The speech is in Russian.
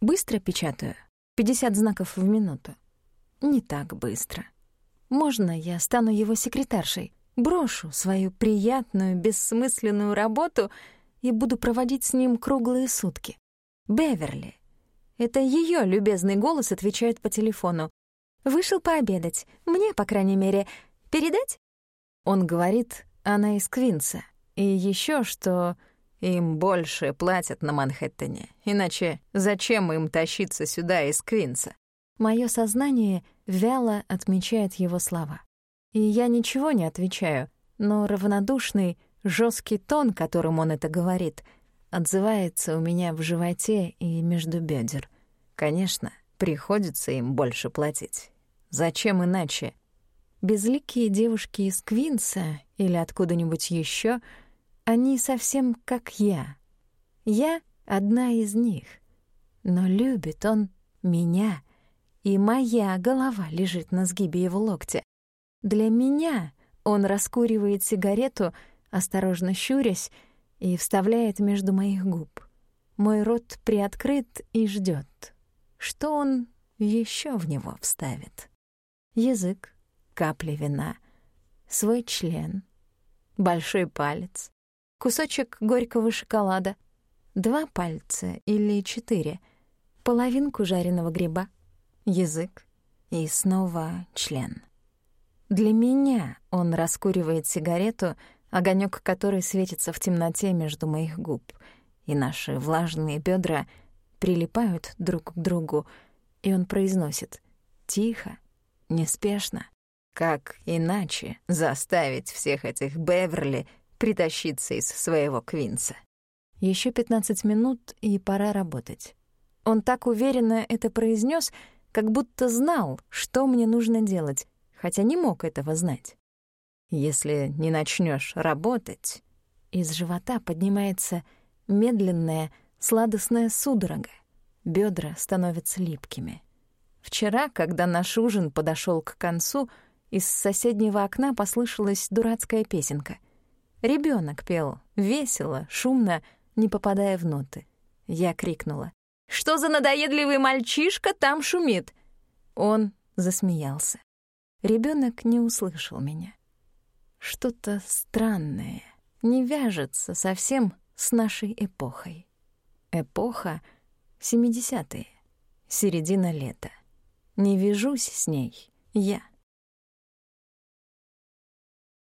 Быстро печатаю. 50 знаков в минуту. Не так быстро. Можно я стану его секретаршей? Брошу свою приятную, бессмысленную работу и буду проводить с ним круглые сутки. Беверли. Это ее любезный голос отвечает по телефону. «Вышел пообедать. Мне, по крайней мере, передать?» Он говорит, она из Квинса. И еще что им больше платят на Манхэттене. Иначе зачем им тащиться сюда из Квинса? Моё сознание вяло отмечает его слова. И я ничего не отвечаю, но равнодушный, жесткий тон, которым он это говорит, отзывается у меня в животе и между бедер. Конечно, приходится им больше платить. Зачем иначе? Безликие девушки из Квинса или откуда-нибудь еще, они совсем как я. Я одна из них. Но любит он меня, и моя голова лежит на сгибе его локтя. Для меня он раскуривает сигарету, осторожно щурясь, и вставляет между моих губ. Мой рот приоткрыт и ждет. Что он еще в него вставит? Язык, капли вина, свой член, большой палец, кусочек горького шоколада, два пальца или четыре, половинку жареного гриба, язык и снова член. Для меня он раскуривает сигарету, огонек которой светится в темноте между моих губ, и наши влажные бедра прилипают друг к другу, и он произносит тихо, неспешно. Как иначе заставить всех этих Беверли притащиться из своего Квинса? Еще 15 минут, и пора работать. Он так уверенно это произнес, как будто знал, что мне нужно делать, хотя не мог этого знать. Если не начнешь работать, из живота поднимается медленная, сладостная судорога. Бедра становятся липкими. Вчера, когда наш ужин подошел к концу, из соседнего окна послышалась дурацкая песенка. Ребенок пел, весело, шумно, не попадая в ноты. Я крикнула. «Что за надоедливый мальчишка там шумит?» Он засмеялся. Ребенок не услышал меня. Что-то странное не вяжется совсем с нашей эпохой. Эпоха — 70-е, середина лета. Не вяжусь с ней я.